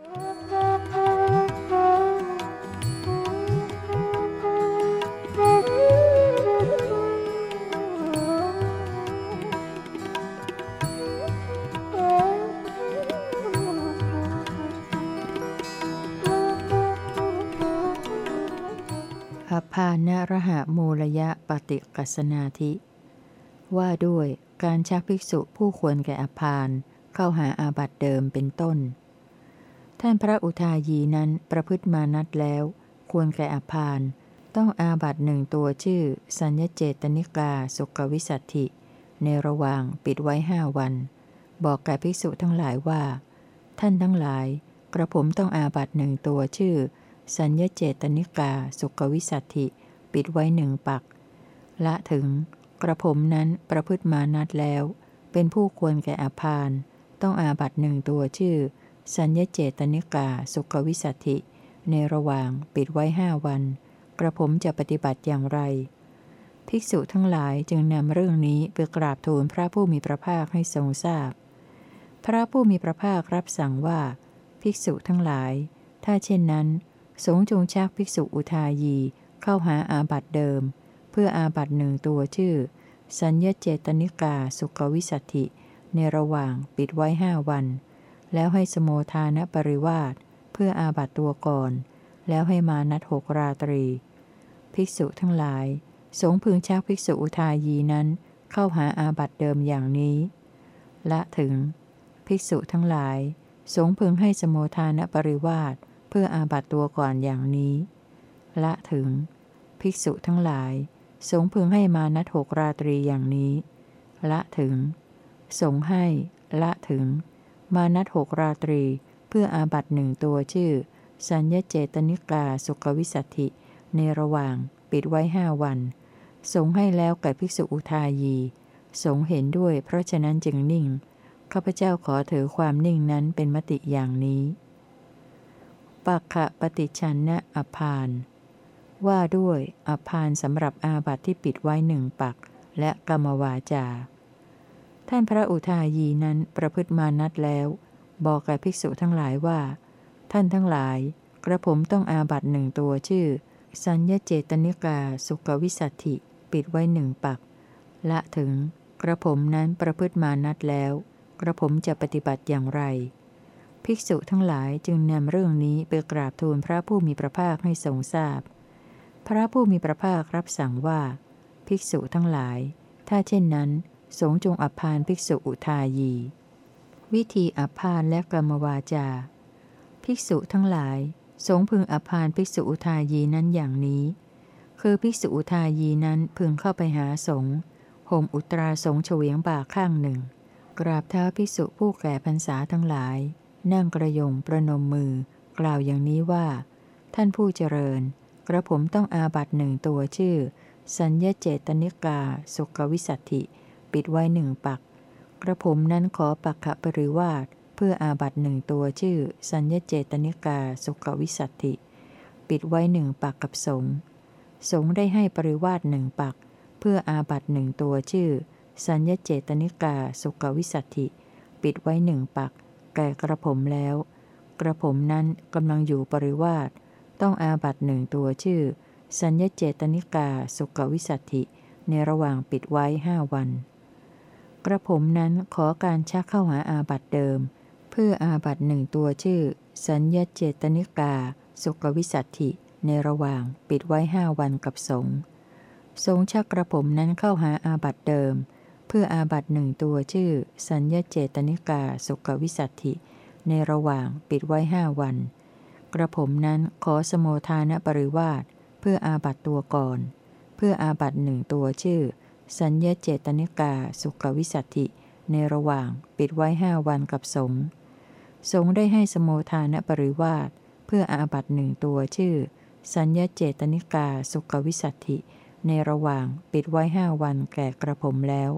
อภานรหะมูลยะปฏิกัสนาธิ ว่าด้วยการชักภิกษุผู้ควรแก่อภานเข้าหาอาบัติเดิมเป็นต้น ท่านพระอุทายีนั้นประพฤติมานัดแล้ว ควรแก่อภาน ต้องอาบัตหนึ่งตัวชื่อ สัญญเจตนิกาสุกวิสัตถิ ในระหว่างปิดไว้ห้าวัน บอกแก่ภิกษุทั้งหลายว่า ท่านทั้งหลาย กระผมต้องอาบัตหนึ่งตัวชื่อ สัญญเจตนิกาสุกวิสัตถิ ปิดไว้หนึ่งปัก ละถึง กระผมนั้นประพฤติมานัดแล้ว เป็นผู้ควรแก่อาพาน ต้องอาบัตหนึ่งตัวชื่อ สัญญเจตนิกาสุกวิสัติในระหว่างปิดไว้ห้าวัน กระผมจะปฏิบัติอย่างไร ภิกษุทั้งหลายจึงนำเรื่องนี้ไปกราบทูลพระผู้มีพระภาคให้ทรงทราบพพระผู้มีพระภาครับสั่งว่า ภิกษุทั้งหลาย ถ้าเช่นนั้น สงฆ์จงชักภิกษุอุทายีเข้าหาอาบัติเดิม เพื่ออาบัติหนึ่งตัวชื่อ สัญญเจตนิกาสุกวิสัติในระหว่างปิดไว้ห้าวัน แล้วให้สโมทานปริวาสเพื่ออาบัตตัวก่อน แล้วให้มานัดหกราตรี ภิกษุทั้งหลาย สงพึงชักภิกษุอุทายีนั้น เข้าหาอาบัตเดิมอย่างนี้ ละถึง ภิกษุทั้งหลาย สงพึงให้สโมทานปริวาสเพื่ออาบัตตัวก่อนอย่างนี้ ละถึง ภิกษุทั้งหลาย สงพึงให้มานัดหกราตรีอย่างนี้ ละถึง สงให้ ละถึง มานัดหกราตรี เพื่ออาบัติหนึ่งตัวชื่อ สัญญเจตนิกาสุกวิสัติในระหว่างปิดไว้ห้าวัน สงให้แล้วแก่ภิกษุอุทายี สงเห็นด้วยเพราะฉะนั้นจึงนิ่ง ข้าพเจ้าขอถือความนิ่งนั้นเป็นมติอย่างนี้ปักขะปฏิชันนะอภานว่าด้วยอภานสำหรับอาบัติที่ปิดไว้หนึ่งปัก และกรรมวาจา ท่านพระอุทายีนั้นประพฤติมานัดแล้ว บอกแก่ภิกษุทั้งหลายว่า ท่านทั้งหลาย กระผมต้องอาบัตหนึ่งตัวชื่อ สัญญเจตนิกาสุกวิสัตถิ ปิดไว้หนึ่งปัก ละถึง กระผมนั้นประพฤติมานัดแล้ว กระผมจะปฏิบัติอย่างไร ภิกษุทั้งหลายจึงนำเรื่องนี้ไปกราบทูลพระผู้มีพระภาคให้ทรงทราบพพระผู้มีพระภาครับสั่งว่า ภิกษุทั้งหลาย ถ้าเช่นนั้น สงฆ์จงอภานภิกษุอุทายี วิธีอภานและกรรมวาจา ภิกษุทั้งหลาย สงพึงอภานภิกษุอุทายีนั้นอย่างนี้ คือภิกษุอุทายีนั้นพึงเข้าไปหาสงฆ์ห่มอุตราสงฆ์เฉวียงบ่าข้างหนึ่ง กราบเท้าภิกษุผู้แก่พรรษาทั้งหลาย นั่งกระยงประนมมือ กล่าวอย่างนี้ว่า ท่านผู้เจริญ กระผมต้องอาบัตหนึ่งตัวชื่อ สัญญเจตนิกา สุกวิสัตถิ ปิดไว้หนึ่งปัก กระผมนั้นขอปักขะปริวาสเพื่ออาบัตหนึ่งตัวชื่อ สัญญเจตนิกาสุกวิสัตถิ ปิดไว้หนึ่งปักกับสงสงได้ให้ปริวาสหนึ่งปัก เพื่ออาบัตหนึ่งตัวชื่อ สัญญเจตนิกาสุกวิสัตถิ ปิดไว้หนึ่งปัก แก่กระผมแล้ว กระผมนั้นกำลังอยู่ปริวาสต้องอาบัตหนึ่งตัวชื่อ สัญญเจตนิกาสุกวิสัตถิในระหว่างปิดไว้ห้าวัน กระผมนั้นขอการชักเข้าหาอาบัตเดิม เพื่ออาบัตหนึ่งตัวชื่อ สัญญเจตนิกา สุกวิสัตถิ ในระหว่างปิดไว้ห้าวันกับสงสงชักกระผมนั้นเข้าหาอาบัตเดิม เพื่ออาบัตหนึ่งตัวชื่อ สัญญเจตนิกา สุกวิสัตถิ ในระหว่างปิดไว้ห้าวัน กระผมนั้นขอสโมทานปริวาสเพื่ออาบัตตัวก่อน เพื่ออาบัตหนึ่งตัวชื่อ สัญญเจตนิกาสุกวิสัตถิในระหว่างปิดไว้ห้าวันกับสงฆ์สงฆ์ได้ให้สโมทานปริวาสเพื่ออาบัตหนึ่งตัวชื่อ สัญญเจตนิกาสุกวิสัตถิในระหว่างปิดไว้ห้าวันแก่กระผมแล้ว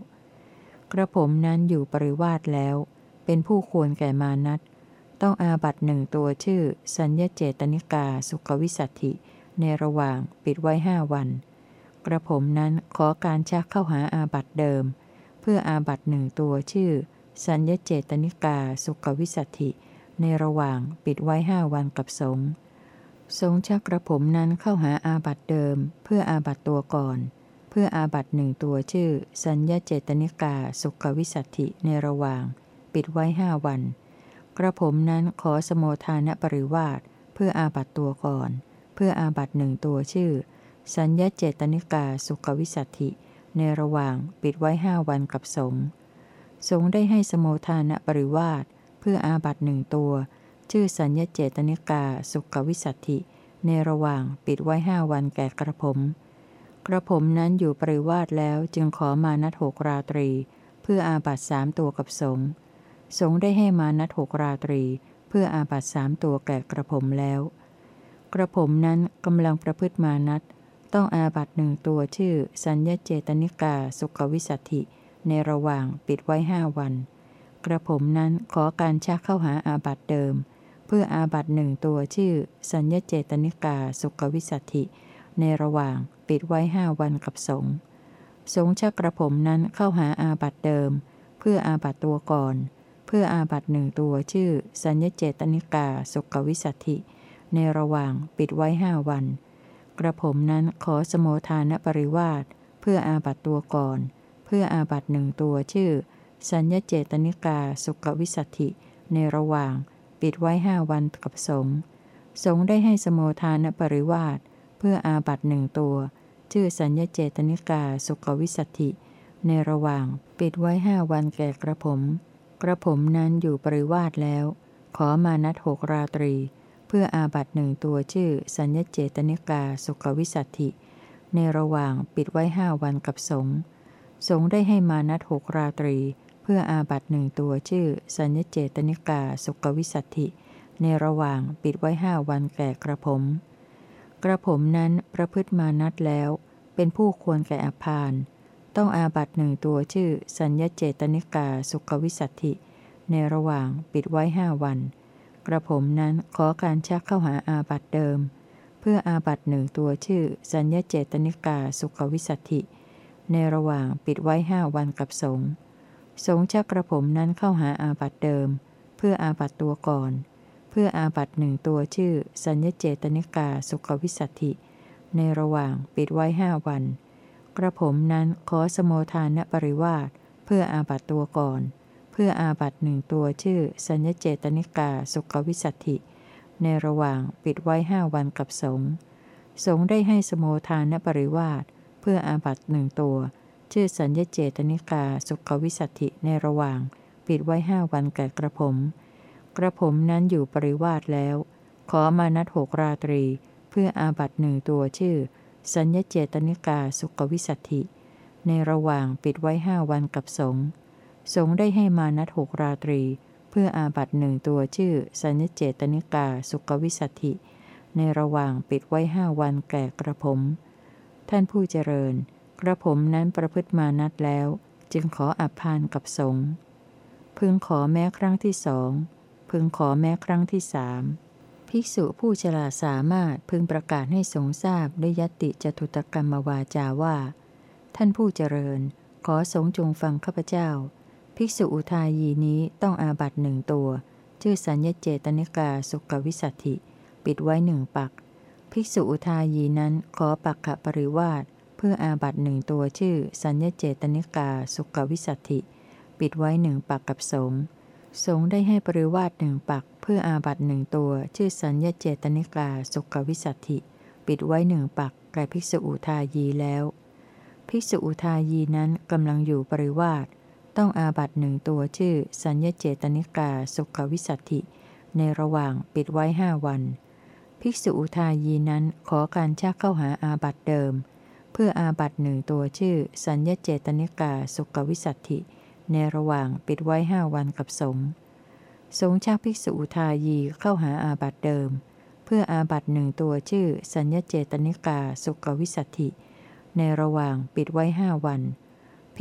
กระผมนั้นอยู่ปริวาสแล้ว เป็นผู้ควรแก่มานัดต้องอาบัตหนึ่งตัวชื่อ สัญญเจตนิกาสุกวิสัตถิในระหว่างปิดไว้ห้าวัน กระผมนั้นขอการชักเข้าหาอาบัตเดิม เพื่ออาบัตหนึ่งตัวชื่อ สัญญเจตนิกาสุกวิสัตถิในระหว่างปิดไว้ห้าวันกับสงฆ์สงฆ์ชักกระผมนั้นเข้าหาอาบัตเดิม เพื่ออาบัตตัวก่อน เพื่ออาบัตหนึ่งตัวชื่อ สัญญาเจตนิกาสุขวิสัตถิในระหว่าง ปิดไว้ห้าวัน กระผมนั้นขอสมโมทานปริวาสเพื่ออาบัตตัวก่อน เพื่ออาบัตหนึ่งตัวชื่อ สัญญาเจตนิกาสุขวิสัตถิ ในระหว่างปิดไว้ห้าวันกับสงฆ์สงฆ์ได้ให้สมโมทานปริวาสเพื่ออาบัตหนึ่งตัว ชื่อสัญญาเจตนิกาสุขวิสัตถิ ในระหว่างปิดไว้ห้าวันแก่กระผม กระผมนั้นอยู่ปริวาสแล้วจึงขอมานัดหกราตรี เพื่ออาบัตสามตัวกับสงฆ์สงฆ์ได้ให้มานัดหกราตรี เพื่ออาบัตสามตัวแก่กระผมแล้ว กระผมนั้นกำลังประพฤติมานัด ต้องอาบัตหนึ่งตัวชื่อ สัญญาเจตนิกาสุขวิสัตถิในระหว่างปิดไว้ห้าวัน กระผมนั้นขอการชักเข้าหาอาบัตเดิม เพื่ออาบัตหนึ่งตัวชื่อ สัญญาเจตนิกาสุขวิสัตถิในระหว่างปิดไว้ห้าวันกับสงสงชักกระผมนั้นเข้าหาอาบัตเดิม เพื่ออาบัตตัวก่อน เพื่ออาบัตหนึ่งตัวชื่อ สัญญาเจตนิกาสุขวิสัตถิในระหว่างปิดไว้ห้าวัน กระผมนั้นขอสมโทานปริวาสเพื่ออาบัตตัวก่อน เพื่ออาบัตหนึ่งตัวชื่อ สัญญเจตนิกาสุขวิสัติในระหว่าง ปิดไว้ห้าวันกับสงสงได้ให้สมโทานปริวาสเพื่ออาบัตหนึ่งตัว ชื่อสัญญเจตนิกาสุขวิสัติในระหว่างปิดไว้ห้าวันแก่กระผม กระผมนั้นอยู่ปริวาสแล้ว ขอมานัดหกราตรี พื่ออาบัตหนึ่งตัวชื่อ สัญญเจตนิกาสุขวิสัตถิ ในระหว่างปิดไว้ห้าวันกับสงสงได้ให้มานัดหกราตรี เพื่ออาบัตหนึ่งตัวชื่อ สัญญเจตนิกาสุขวิสัตถิ ในระหว่างปิดไว้ห้าวันแก่กระผม กระผมนั้นประพฤติมานัดแล้ว เป็นผู้ควรแก่อภานต้องอาบัตหนึ่งตัวชื่อ สัญญเจตนิกาสุขวิสัตถิ ในระหว่างปิดไว้ห้าวัน กระผมนั้นขอการชักเข้าหาอาบัตเดิม เพื่ออาบัตหนึ่งตัวชื่อ สัญญเจตนิกาสุขวิสัตถิ ในระหว่างปิดไว้ห้าวันกับสงสงชักกระผมนั้นเข้าหาอาบัตเดิม เพื่ออาบัตตัวก่อน เพื่ออาบัตหนึ่งตัวชื่อ สัญญเจตนิกาสุขวิสัตถิ ในระหว่างปิดไว้ห้าวัน กระผมนั้นขอสมโมทานปริวาสเพื่ออาบัตตัวก่อน เพื่ออาบัตหนึ่งตัวชื่อ สัญญเจตนิกาสุขวิสัตถิ ในระหว่างปิดไว้ห้าวันกับสงสงได้ให้สโมทานปริวาสเพื่ออาบัตหนึ่งตัว ชื่อสัญญเจตนิกาสุขวิสัตถิในระหว่าง ปิดไว้ห้าวันแก่กระผม กระผมนั้นอยู่ปริวาสแล้ว ขอมานัดหกราตรี เพื่ออาบัตหนึ่งตัวชื่อ สัญญเจตนิกาสุขวิสัตถิ ในระหว่างปิดไว้ห้าวันกับสงฆ์ สงได้ให้มานัดหกราตรี เพื่ออาบัตหนึ่งตัวชื่อ สัญเจตนิกาสุขวิสัติในระหว่างปิดไว้ห้าวันแก่กระผม ท่านผู้เจริญ กระผมนั้นประพฤติมานัดแล้ว จึงขออัพานกับสงพึงขอแม้ครั้งที่สอง พึงขอแม้ครั้งที่สามภิกษุผู้ฉลาดสามารถพึงประกาศให้สงทราบด้วยยติจตุตกรรมวาจาว่า ท่านผู้เจริญ ขอสงจงฟังข้าพเจ้า ภิกษุอุทายีนี้ต้องอาบัตหนึ่งตัว ชื่อสัญญเจตนิกาสุกวิสัตถิปิดไว้หนึ่งปัก ภิกษุอุทายีนั้นขอปักขะปริวาสเพื่ออาบัตหนึ่งตัวชื่อ สัญญเจตนิกาสุกวิสัตถิปิดไว้หนึ่งปักกับสงสงได้ให้ปริวาสหนึ่งปัก เพื่ออาบัตหนึ่งตัว ชื่อสัญญเจตนิกาสุกวิสัตถิปิดไว้หนึ่งปักแก่ภิกษุอุทายีแล้ว ภิกษุอุทายีนั้นกำลังอยู่ปริวาส ต้องอาบัตหนึ่งตัวชื่อ สัญญเจตนิกาสุขวิสัตถิ ในระหว่างปิดไว้ห้าวัน ภิกษุอุทายีนั้นขอการชักเข้าหาอาบัตเดิม เพื่ออาบัตหนึ่งตัวชื่อ สัญญเจตนิกาสุขวิสัตถิ ในระหว่างปิดไว้ห้าวันกับสงสงชักภิกษุอุทายีเข้าหาอาบัตเดิม เพื่ออาบัตหนึ่งตัวชื่อ สัญญเจตนิกาสุขวิสัตถิ ในระหว่างปิดไว้ห้าวัน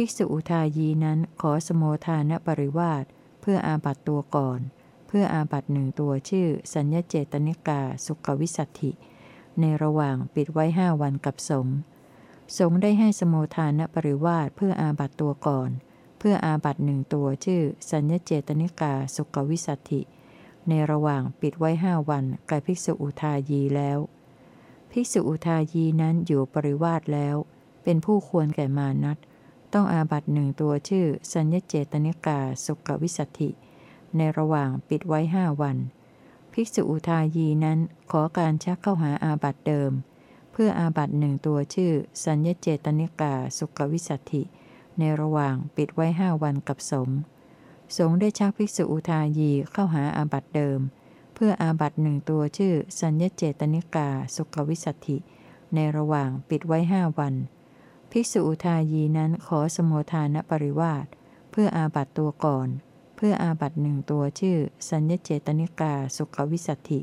ภิกษุอุทายีนั้นขอสมโมทานปริวาสเพื่ออาบัตตัวก่อน เพื่ออาบัตหนึ่งตัวชื่อ สัญญเจตนิกาสุขวิสัตถิ ในระหว่างปิดไว้ห้าวันกับสงสงได้ให้สมโมทานปริวาสเพื่ออาบัตตัวก่อน เพื่ออาบัตหนึ่งตัวชื่อ สัญญเจตนิกาสุขวิสัตถิ ในระหว่างปิดไว้ห้าวันแก่ภิกษุอุทายีแล้ว ภิกษุอุทายีนั้นอยู่ปริวาสแล้ว เป็นผู้ควรแก่มานัต ต้องอาบัตหนึ่งตัวชื่อ สัญญเจตนิกาสุกวิสัติในระหว่างปิดไว้ห้าวัน ภิกษุอุทายีนั้นขอการชักเข้าหาอาบัตเดิม เพื่ออาบัตหนึ่งตัวชื่อ สัญญเจตนิกาสุกวิสัติในระหว่างปิดไว้ห้าวันกับสงสงฆ์ได้ชักภิกษุอุทายีเข้าหาอาบัตเดิม เพื่ออาบัตหนึ่งตัวชื่อ สัญญเจตนิกาสุกวิสัติในระหว่างปิดไว้ห้าวัน ภิกษุอุทายีนั้นขอสมุทานปริวาสเพื่ออาบัตตัวก่อน เพื่ออาบัตหนึ่งตัวชื่อ สัญญเจตนิกาสุกวิสัตถิ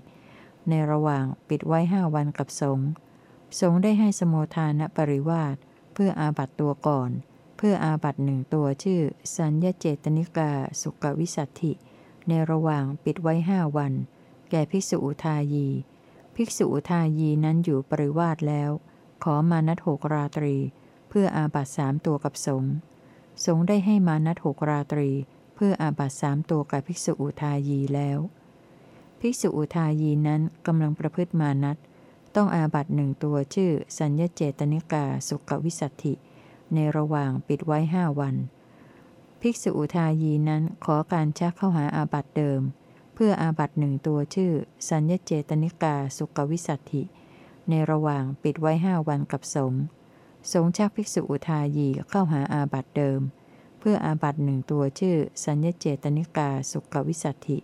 ในระหว่างปิดไว้ห้าวันกับสงฆ์สงฆ์ได้ให้สมุทานปริวาสเพื่ออาบัตตัวก่อน เพื่ออาบัตหนึ่งตัวชื่อ สัญญเจตนิกาสุกวิสัตถิ ในระหว่างปิดไว้ห้าวัน แก่ภิกษุอุทายี ภิกษุอุทายีนั้นอยู่ปริวาสแล้ว ขอมานัดหกราตรี เพื่ออาบัตสามตัวกับสงฆ์สงฆ์ได้ให้มานัดหกราตรี เพื่ออาบัตสามตัวกับภิกษุอุทายีแล้ว ภิกษุอุทายีนั้นกำลังประพฤติมานัดต้องอาบัตหนึ่งตัวชื่อ สัญญเจตนิกาสุกวิสัตถิ ในระหว่างปิดไว้ห้าวัน ภิกษุอุทายีนั้นขอการชักเข้าหาอาบัตเดิม เพื่ออาบัตหนึ่งตัวชื่อ สัญญเจตนิกาสุกวิสัตถิ ในระหว่างปิดไว้ห้าวันกับสงฆ์ สงชักภิกษุอุทายีเข้าหาอาบัตเดิม เพื่ออาบัตหนึ่งตัวชื่อ สัญญเจตนิกาสุกวิสัตถิ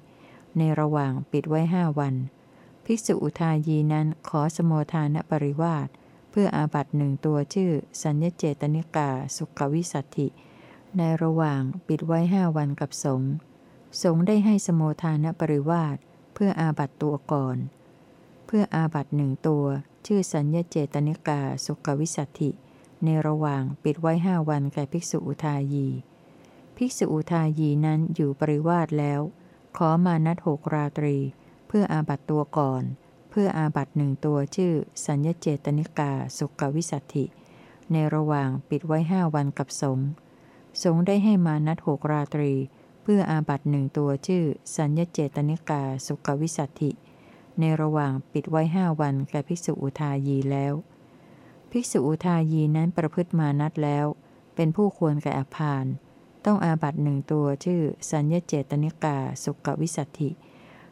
ในระหว่างปิดไว้ห้าวัน ภิกษุอุทายีนั้นขอสมโมทานปริวาสเพื่ออาบัตหนึ่งตัวชื่อ สัญญเจตนิกาสุขวิสัตถิ ในระหว่างปิดไว้ห้าวันกับสงสงได้ให้สมโมทานปริวาสเพื่ออาบัตตัวก่อน เพื่ออาบัตหนึ่งตัว ชื่อสัญญเจตนิกาสุขวิสัตถิ ในระหว่างปิดไว้ห้าวันแก่ภิกษุอุทายี ภิกษุอุทายีนั้นอยู่ปริวาสแล้ว ขอมานัดหกราตรี เพื่ออาบัตตัวก่อน เพื่ออาบัตหนึ่งตัวชื่อ สัญญเจตนิกาสุกวิสัตถิ ในระหว่างปิดไว้ห้าวันกับสงสงได้ให้มานัดหกราตรี เพื่ออาบัตหนึ่งตัวชื่อ สัญญเจตนิกาสุกวิสัตถิ ในระหว่างปิดไว้ห้าวันแก่ภิกษุอุทายีแล้ว ภิกษุอุทายีนั้นประพฤติมานัดแล้ว เป็นผู้ควรแก่อภาน ต้องอาบัตหนึ่งตัวชื่อ สัญญเจตนิกาสุกวิสัตถิ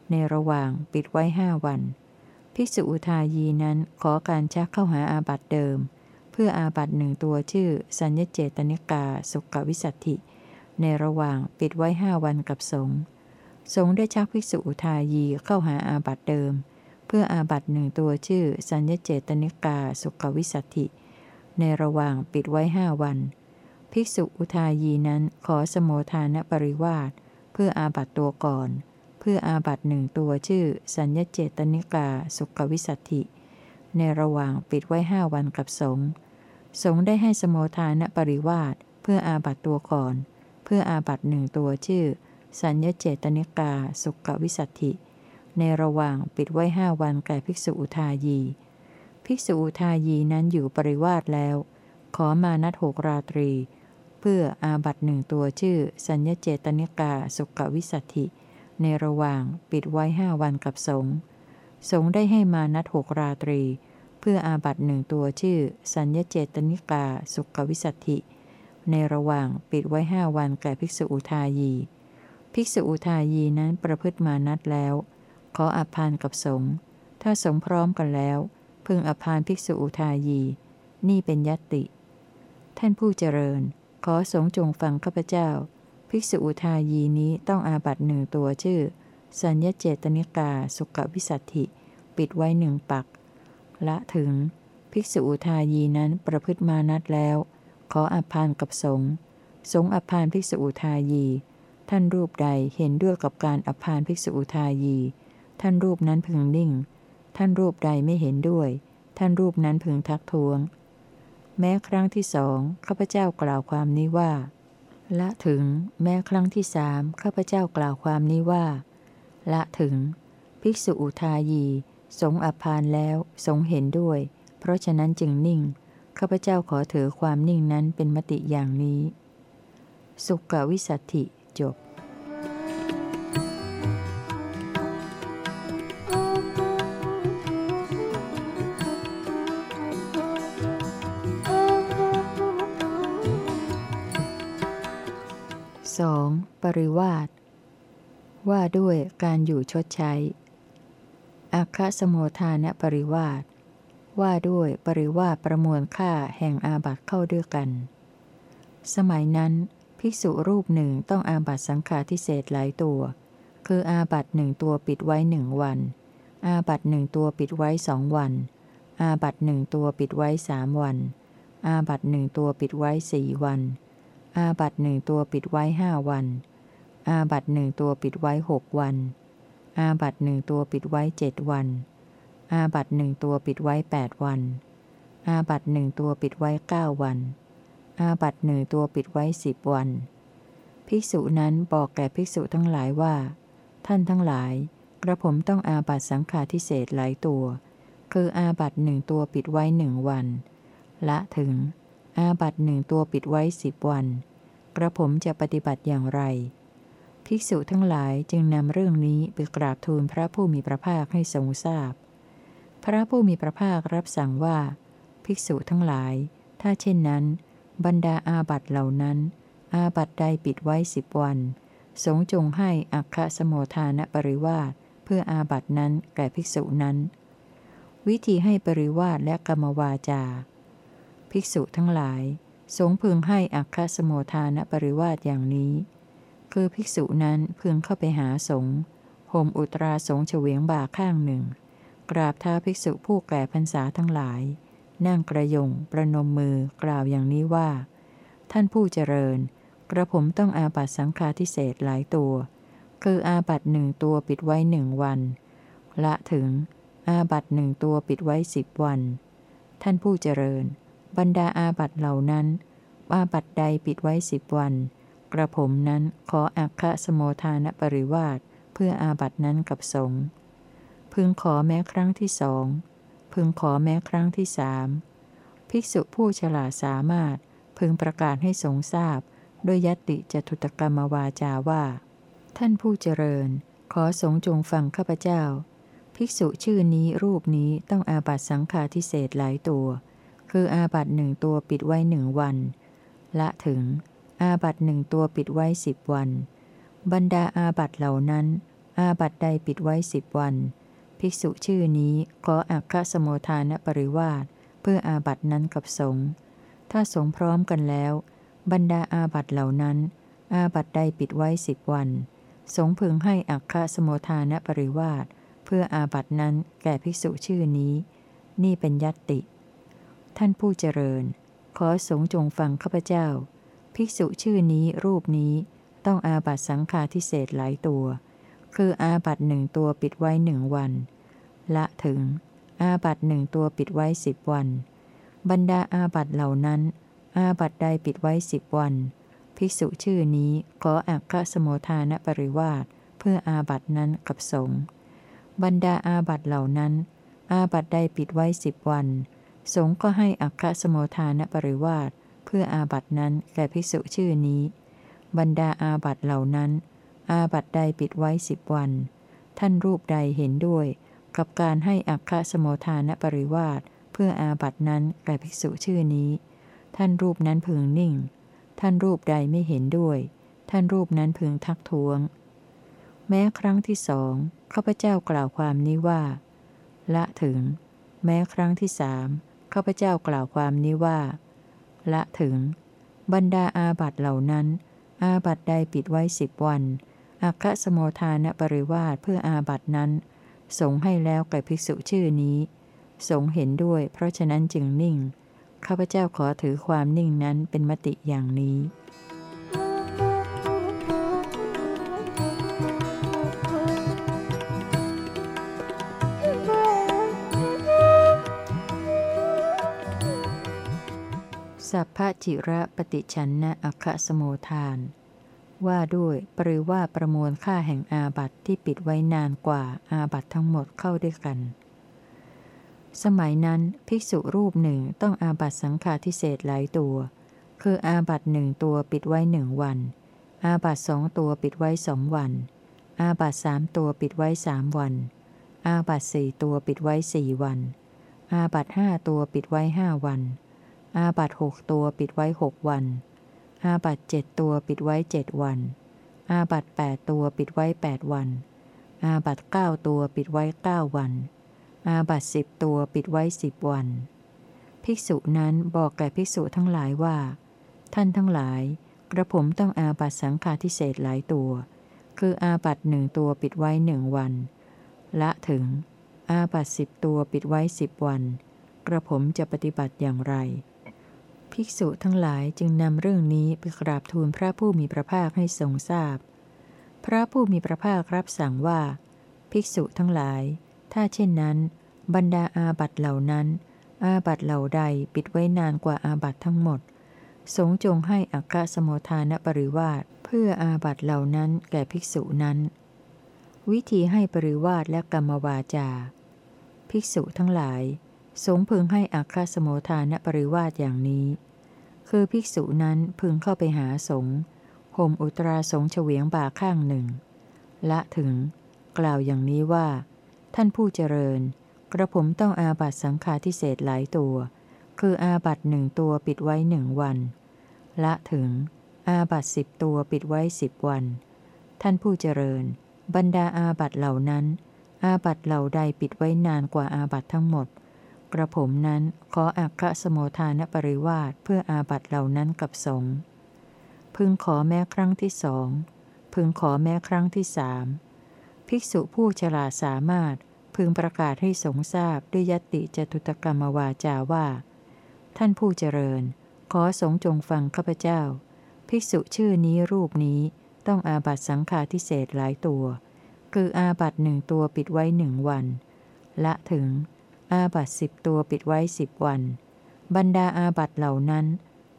ในระหว่างปิดไว้ห้าวัน ภิกษุอุทายีนั้นขอการชักเข้าหาอาบัตเดิม เพื่ออาบัตหนึ่งตัวชื่อ สัญญเจตนิกาสุกวิสัตถิ ในระหว่างปิดไว้ห้าวันกับสงสงได้ชักภิกษุอุทายีเข้าหาอาบัตเดิม พื่ออาบัตหนึ่งตัวชื่อ สัญญเจตนิกาสุกวิสัตถิในระหว่างปิดไว้ห้าวัน ภิกษุอุทายีนั้นขอสมโมทานปริวาสเพื่ออาบัตตัวก่อน เพื่ออาบัตหนึ่งตัวชื่อ สัญญเจตนิกาสุขวิสัตถิในระหว่างปิดไว้ห้าวันกับสงสงได้ให้สมโภทานปริวาสเพื่ออาบัตตัวก่อน เพื่ออาบัตหนึ่งตัวชื่อ สัญญเจตนิกาสุขวิสัตถิ ในระหว่างปิดไว้ห้าวันแก่ภิกษุอุทายี ภิกษุอุทายีนั้นอยู่ปริวาสแล้ว ขอมานัดหกราตรี เพื่ออาบัตหนึ่งตัวชื่อ สัญญเจตนิกาสุขวิสัตถิในระหว่างปิดไว้ห้าวันกับสงสงได้ให้มานัดหกราตรี เพื่ออาบัตหนึ่งตัวชื่อ สัญญเจตนิกาสุขวิสัตถิในระหว่างปิดไว้ห้าวันแก่ภิกษุอุทายี ภิกษุอุทายีนั้นประพฤติมานัดแล้ว ขออภานกับสงถ้าสงพร้อมกันแล้ว พึงอภานภิกษุอุทายี นี่เป็นยติ ท่านผู้เจริญ ขอสงจงฟังข้าพเจ้า ภิกษุอุทายีนี้ต้องอาบัตหนึ่งตัวชื่อ สัญญเจตนิกาสุกวิสัตถิ ปิดไว้หนึ่งปัก ละถึง ภิกษุอุทายีนั้นประพฤติมานัดแล้ว ขออภานกับสงสงอภานภิกษุอุทายี ท่านรูปใดเห็นด้วยกับการอภานภิกษุอุทายี ท่านรูปนั้นพึงนิ่ง ท่านรูปใดไม่เห็นด้วย ท่านรูปนั้นพึงทักท้วง แม้ครั้งที่สองข้าพเจ้ากล่าวความนี้ว่า ละถึง แม้ครั้งที่สามข้าพเจ้ากล่าวความนี้ว่า ละถึง ภิกษุอุทายี สงอภานแล้วสงเห็นด้วย เพราะฉะนั้นจึงนิ่งข้าพเจ้าขอถือความนิ่งนั้นเป็นมติอย่างนี้ สุกวิสัตถิ 2. ปริวาสว่าด้วยการอยู่ชดใช้อัคสโมทานปริวาสว่าด้วยปริวาสประมวลค่าแห่งอาบัตเข้าด้วยกัน สมัยนั้น ภิกษุรูปหนึ่งต้องอาบัตสังฆาทิเศษหลายตัว คืออาบัตหนึ่งตัวปิดไว้หนึ่งวัน อาบัตหนึ่งตัวปิดไว้สองวัน อาบัตหนึ่งตัวปิดไว้สามวัน อาบัตหนึ่งตัวปิดไว้สี่วัน อาบัตหนึ่งตัวปิดไว้ห้าวัน อาบัตหนึ่งตัวปิดไว้หกวัน อาบัตหนึ่งตัวปิดไว้เจ็ดวัน อาบัตหนึ่งตัวปิดไว้แปดวัน อาบัตหนึ่งตัวปิดไว้เก้าวัน อาบัตหนึ่งตัวปิดไว้สิบวัน ภิกษุนั้นบอกแก่ภิกษุทั้งหลายว่า ท่านทั้งหลาย กระผมต้องอาบัตสังฆาทิเศษหลายตัว คืออาบัตหนึ่งตัวปิดไว้หนึ่งวัน ละถึง อาบัตหนึ่งตัวปิดไว้สิบวัน กระผมจะปฏิบัติอย่างไร ภิกษุทั้งหลายจึงนำเรื่องนี้ไปกราบทูลพระผู้มีพระภาคให้ทรงทราบพพระผู้มีพระภาครับสั่งว่า ภิกษุทั้งหลาย ถ้าเช่นนั้น บรรดาอาบัตเหล่านั้น อาบัตใดปิดไว้สิบวัน สงจงให้อัคคสโมทานปริวาสเพื่ออาบัตนั้นแก่ภิกษุนั้น วิธีให้ปริวาสและกรรมวาจา ภิกษุทั้งหลาย สงพึงให้อัคคสโมทานปริวาสอย่างนี้ คือภิกษุนั้นพึงเข้าไปหาสงห่มอุตราสงเฉวียงบ่าข้างหนึ่ง กราบเท้าภิกษุผู้แก่พรรษาทั้งหลาย นั่งกระยงประนมมือกล่าวอย่างนี้ว่า ท่านผู้เจริญ กระผมต้องอาบัตสังฆาทิเศษหลายตัว คืออาบัตหนึ่งตัวปิดไว้หนึ่งวัน ละถึงอาบัตหนึ่งตัวปิดไว้สิบวัน ท่านผู้เจริญ บรรดาอาบัตเหล่านั้น อาบัตใดปิดไว้สิบวัน กระผมนั้นขออัคคสโมทานปริวาสเพื่ออาบัตนั้นกับสงฆ์พึงขอแม้ครั้งที่สอง พึงขอแม้ครั้งที่สามภิกษุผู้ฉลาดสามารถ พึงประกาศให้สงทราบ ด้วยยติจตุตกรรมวาจาว่า ท่านผู้เจริญ ขอสงจงฟังข้าพเจ้า ภิกษุชื่อนี้รูปนี้ต้องอาบัตสังฆาทิเศษหลายตัว คืออาบัตหนึ่งตัวปิดไว้หนึ่งวัน ละถึง อาบัตหนึ่งตัวปิดไว้สิบวัน บรรดาอาบัตเหล่านั้น อาบัตใดปิดไว้สิบวัน ภิกษุชื่อนี้ขออักขสมุทานปริวาสเพื่ออาบัตนั้นกับสงฆ์ถ้าสงพร้อมกันแล้ว บรรดาอาบัตเหล่านั้น อาบัตใดปิดไว้สิบวัน สงพึงให้อักขสมุทานปริวาสเพื่ออาบัตนั้นแก่ภิกษุชื่อนี้ นี่เป็นยัตติ ท่านผู้เจริญ ขอสงจงฟังข้าพเจ้า ภิกษุชื่อนี้รูปนี้ต้องอาบัตสังฆาทิเศษหลายตัว คืออาบัตหนึ่งตัวปิดไว้หนึ่งวัน ละถึง อาบัตหนึ่งตัวปิดไว้สิบวัน บรรดาอาบัตเหล่านั้น อาบัตใดปิดไว้สิบวัน ภิกษุชื่อนี้ขออักขสมุทานปริวาสเพื่ออาบัตนั้นกับสงฆ์บรรดาอาบัตเหล่านั้น อาบัตใดปิดไว้สิบวัน สงฆ์ก็ให้อักขสมุทานปริวาสเพื่ออาบัตนั้นแก่ภิกษุชื่อนี้ บรรดาอาบัตเหล่านั้น อาบัตใดปิดไว้สิบวัน ท่านรูปใดเห็นด้วย กับการให้อัคคสมุทานปริวาสเพื่ออาบัตินั้นแก่ภิกษุชื่อนี้ ท่านรูปนั้นพึงนิ่ง ท่านรูปใดไม่เห็นด้วย ท่านรูปนั้นพึงทักท้วง แม้ครั้งที่สองข้าพเจ้ากล่าวความนี้ว่า ละถึง แม้ครั้งที่สาม ข้าพเจ้ากล่าวความนี้ว่า ละถึง บรรดาอาบัตเหล่านั้น อาบัตใดปิดไว้สิบวัน อัคคสมุทานปริวาสเพื่ออาบัตนั้น สงให้แล้วแก่ภิกษุชื่อนี้ สงเห็นด้วย เพราะฉะนั้นจึงนิ่ง ข้าพเจ้าขอถือความนิ่งนั้นเป็นมติอย่างนี้ สัพพจิระปฏิชันนะอัคสโมทาน ว่าด้วยปริว่าประมวลค่าแห่งอาบัตที่ปิดไว้นานกว่าอาบัตทั้งหมดเข้าด้วยกัน สมัยนั้นภิกษุรูปหนึ่งต้องอาบัตสังฆาทิเศษหลายตัว คืออาบัตหนึ่งตัวปิดไว้หนึ่งวัน อาบัตสองตัวปิดไว้สองวัน อาบัตสามตัวปิดไว้สามวัน อาบัตสี่ตัวปิดไว้สี่วัน อาบัตห้าตัวปิดไว้ห้าวัน อาบัตหกตัวปิดไว้หกวัน อาบัตเจ็ดตัวปิดไว้เจ็ดวัน อาบัตแปดตัวปิดไว้แปดวัน อาบัตเก้าตัวปิดไว้เก้าวัน อาบัตสิบตัวปิดไว้สิบวัน ภิกษุนั้นบอกแก่ภิกษุทั้งหลายว่า ท่านทั้งหลาย กระผมต้องอาบัตสังฆาทิเศษหลายตัว คืออาบัตหนึ่งตัวปิดไว้หนึ่งวัน ละถึง อาบัตสิบตัวปิดไว้สิบวัน กระผมจะปฏิบัติอย่างไร ภิกษุทั้งหลายจึงนำเรื่องนี้ไปกราบทูลพระผู้มีพระภาคให้ทรงทราบพพระผู้มีพระภาครับสั่งว่า ภิกษุทั้งหลาย ถ้าเช่นนั้น บรรดาอาบัตเหล่านั้น อาบัตเหล่าใดปิดไว้นานกว่าอาบัตทั้งหมด สงจงให้อัคคสมุทานปริวาสเพื่ออาบัตเหล่านั้นแก่ภิกษุนั้น วิธีให้ปริวาสและกรรมวาจา ภิกษุทั้งหลาย สงพึงให้อัคคสมุทานปริวาสอย่างนี้ คือภิกษุนั้นพึงเข้าไปหาสงห่มอุตราสงเฉวียงบ่าข้างหนึ่ง ละถึง กล่าวอย่างนี้ว่า ท่านผู้เจริญ กระผมต้องอาบัตสังฆาทิเศษหลายตัว คืออาบัตหนึ่งตัวปิดไว้หนึ่งวัน ละถึง อาบัตสิบตัวปิดไว้สิบวัน ท่านผู้เจริญ บรรดาอาบัตเหล่านั้น อาบัตเหล่าใดปิดไว้นานกว่าอาบัตทั้งหมด กระผมนั้นขออักขสมุทานปริวาสเพื่ออาบัตเหล่านั้นกับสงพึงขอแม้ครั้งที่สอง พึงขอแม้ครั้งที่สามภิกษุผู้ฉลาดสามารถพึงประกาศให้สงทราบด้วยยติจตุตกรรมวาจาว่า ท่านผู้เจริญ ขอสงจงฟังข้าพเจ้า ภิกษุชื่อนี้รูปนี้ต้องอาบัติสังฆาทิเสสหลายตัว คืออาบัติหนึ่งตัวปิดไว้หนึ่งวัน ละถึง อาบัติสิบตัวปิดไว้สิบวัน บรรดาอาบัติเหล่านั้น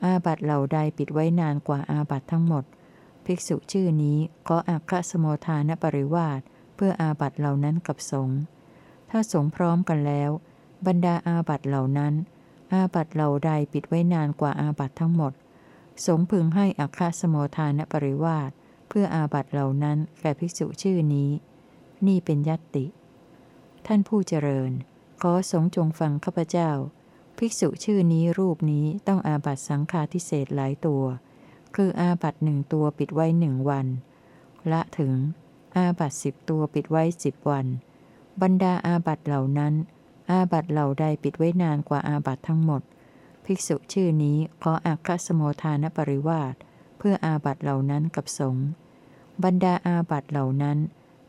อาบัติเหล่าใดปิดไว้นานกว่าอาบัติทั้งหมด ภิกษุชื่อนี้ขออัคฆสโมธานปริวาสเพื่ออาบัติเหล่านั้นกับสงฆ์ถ้าสงฆ์พร้อมกันแล้ว บรรดาอาบัติเหล่านั้น อาบัตเหล่าใดปิดไว้นานกว่าอาบัตทั้งหมด สงพึงให้อักขสโมทานปริวาสเพื่ออาบัตเหล่านั้นแก่ภิกษุชื่อนี้ นี่เป็นยัตติ ท่านผู้เจริญ ขอสงจงฟังข้าพเจ้า ภิกษุชื่อนี้รูปนี้ต้องอาบัตสังฆาทิเศษหลายตัว คืออาบัตหนึ่งตัวปิดไว้หนึ่งวัน ละถึง อาบัตสิบตัวปิดไว้สิบวัน บรรดาอาบัติเหล่านั้น อาบัติเหล่าใดปิดไว้นานกว่าอาบัติทั้งหมด ภิกษุชื่อนี้ขออัคฆสโมธานปริวาสเพื่ออาบัติเหล่านั้นกับสงฆ์ บรรดาอาบัติเหล่านั้น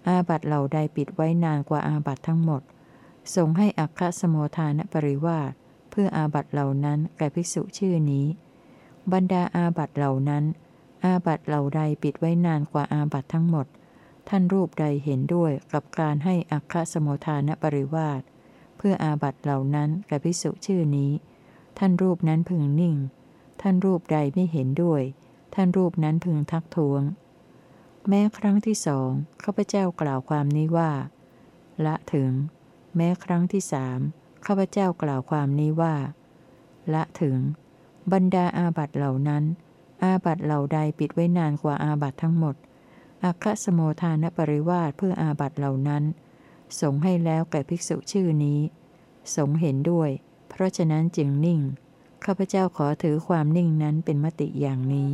อาบัติเหล่าใดปิดไว้นานกว่าอาบัติทั้งหมด สงฆ์ให้อัคฆสโมธานปริวาสเพื่ออาบัติเหล่านั้นแก่ภิกษุชื่อนี้ บรรดาอาบัติเหล่านั้น อาบัติเหล่าใดปิดไว้นานกว่าอาบัติทั้งหมด ท่านรูปใดเห็นด้วยกับการให้อัคคสมุทานปริวาสเพื่ออาบัตเหล่านั้นแก่ภิกษุชื่อนี้ ท่านรูปนั้นพึงนิ่ง ท่านรูปใดไม่เห็นด้วย ท่านรูปนั้นพึงทักท้วง แม้ครั้งที่สองข้าพเจ้ากล่าวความนี้ว่า ละถึง แม้ครั้งที่สามข้าพเจ้ากล่าวความนี้ว่า ละถึง บรรดาอาบัตเหล่านั้น อาบัตเหล่าใดปิดไว้นานกว่าอาบัตทั้งหมดอัคสโมทานปริวาสเพื่ออาบัตเหล่านั้น สงให้แล้วแก่ภิกษุชื่อนี้ สงเห็นด้วย เพราะฉะนั้นจึงนิ่ง ข้าพเจ้าขอถือความนิ่งนั้นเป็นมติอย่างนี้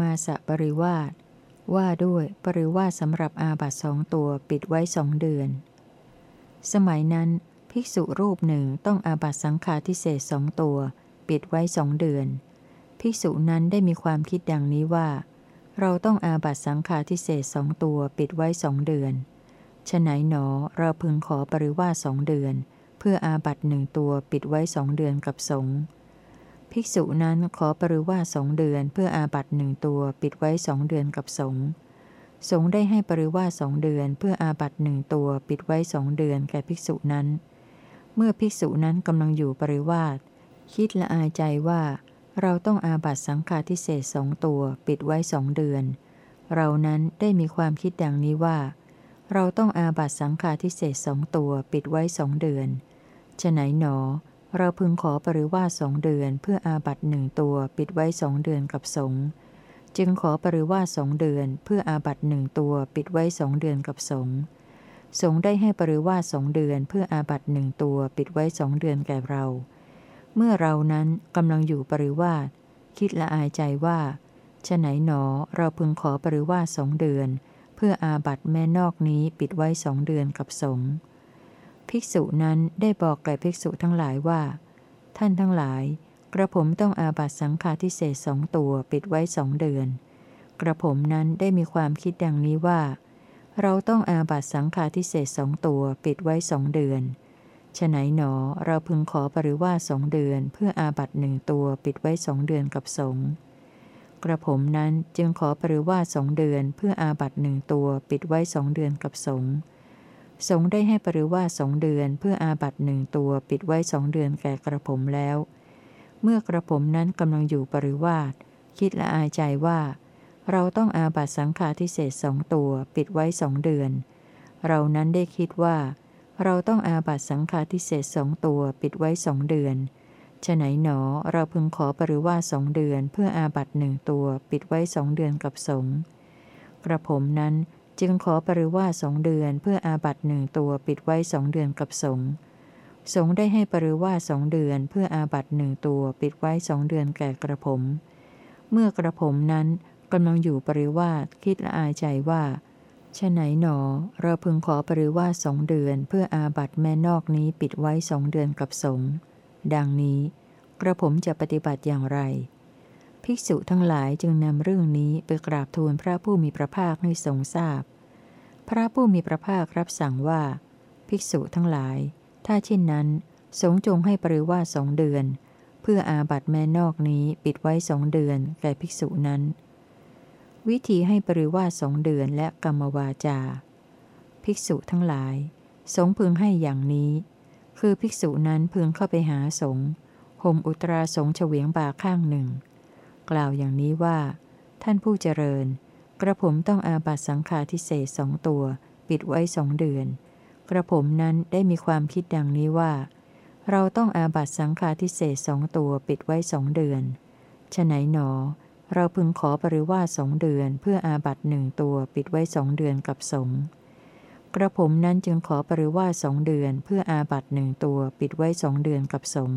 มาสะปริวาสว่าด้วยปริวาสสำหรับอาบัตสองตัวปิดไว้สองเดือน สมัยนั้น ภิกษุรูปหนึ่งต้องอาบัตสังฆาทิเศษสองตัว ปิดไว้สองเดือน ภิกษุนั้นได้มีความคิดดังนี้ว่า เราต้องอาบัตสังฆาทิเศษสองตัวปิดไว้สองเดือนฉไหนหนอเราพึงขอปริวาสสองเดือน เพื่ออาบัตหนึ่งตัวปิดไว้สองเดือนกับสงฆ์ ภิกษุนั้นขอปริวาสองเดือนเพื่ออาบัตหนึ่งตัวปิดไว้สองเดือนกับสงสงได้ให้ปริวาสองเดือนเพื่ออาบัตหนึ่งตัวปิดไว้สองเดือนแก่ภิกษุนั้น เมื่อภิกษุนั้นกำลังอยู่ปริวาสคิดละอายใจว่า เราต้องอาบัตสังฆาทิเศษสองตัวปิดไว้สองเดือน เรานั้นได้มีความคิดดังนี้ว่า เราต้องอาบัตสังฆาทิเศษสองตัวปิดไว้สองเดือนฉไหนหนอ เราพึงขอปริวาสสองเดือน เพื่ออาบัตหนึ่งตัวปิดไว้สองเดือนกับสงจึงขอปริวาสองเดือน เพื่ออาบัตหนึ่งตัวปิดไว้สองเดือนกับสงสงได้ให้ปริวาสองเดือน เพื่ออาบัตหนึ่งตัวปิดไว้สองเดือนแก่เรา เมื่อเรานั้นกำลังอยู่ปริวาสคิดละอายใจว่าฉไหนหนอเราพึงขอปริวาสสองเดือน เพื่ออาบัตแม่นอกนี้ปิดไว้สองเดือนกับสงฆ์ ภิกษุนั้นได้บอกแก่ภิกษุทั้งหลายว่า ท่านทั้งหลาย กระผมต้องอาบัตสังฆาทิเศษสองตัวปิดไว้สองเดือน กระผมนั้นได้มีความคิดดังนี้ว่า เราต้องอาบัตสังฆาทิเศษสองตัวปิดไว้สองเดือนฉไหนหนอเราพึงขอปริว่าสองเดือน เพื่ออาบัตหนึ่งตัวปิดไว้สองเดือนกับสงกระผมนั้นจึงขอปริว่าสองเดือน เพื่ออาบัตหนึ่งตัวปิดไว้สองเดือนกับสงฆ์ สงได้ให้ปริวาสองเดือนเพื่ออาบัตหนึ่งตัวปิดไว้สองเดือนแก่กระผมแล้ว เมื่อกระผมนั้นกำลังอยู่ปริวาสคิดละอายใจว่า เราต้องอาบัตสังฆาทิเศษสองตัวปิดไว้สองเดือน เรานั้นได้คิดว่า เราต้องอาบัตสังฆาทิเศษสองตัวปิดไว้สองเดือนฉไหนหนอเราพึงขอปริวาสองเดือนเพื่ออาบัตหนึ่งตัวปิดไว้สองเดือนกับสงกระผมนั้น จึงขอปริวาสองเดือนเพื่ออาบัตหนึ่งตัวปิดไว้สองเดือนกับสงสงได้ให้ปริวาสองเดือนเพื่ออาบัตหนึ่งตัวปิดไว้สองเดือนแก่กระผม เมื่อกระผมนั้นกำลังอยู่ปริวาสคิดละอายใจว่าฉไหนหนอ เราพึงขอปริวาสองเดือนเพื่ออาบัตแม่นอกนี้ปิดไว้สองเดือนกับสงดังนี้ กระผมจะปฏิบัติอย่างไร ภิกษุทั้งหลายจึงนำเรื่องนี้ไปกราบทูลพระผู้มีพระภาคให้ทรงทราบพพระผู้มีพระภาครับสั่งว่า ภิกษุทั้งหลาย ถ้าเช่นนั้น สงจงให้ปริว่าสองเดือน เพื่ออาบัตแม่นอกนี้ปิดไว้สองเดือนแก่ภิกษุนั้น วิธีให้ปริว่าสองเดือนและกรรมวาจา ภิกษุทั้งหลาย สงพึงให้อย่างนี้ คือภิกษุนั้นพึงเข้าไปหาสงฆ์ห่มอุตราสงเฉวียงบ่าข้างหนึ่ง กล่าวอย่างนี้ว่า ท่านผู้เจริญ กระผมต้องอาบัตสังฆาทิเศษสองตัว ปิดไว้สองเดือน กระผมนั้นได้มีความคิดดังนี้ว่า เราต้องอาบัตสังฆาทิเศษสองตัวปิดไว้สองเดือนฉไหนหนอ เราพึงขอปริวาสองเดือน เพื่ออาบัตหนึ่งตัวปิดไว้สองเดือนกับสงกระผมนั้นจึงขอปริวาสองเดือน เพื่ออาบัตหนึ่งตัวปิดไว้สองเดือนกับสง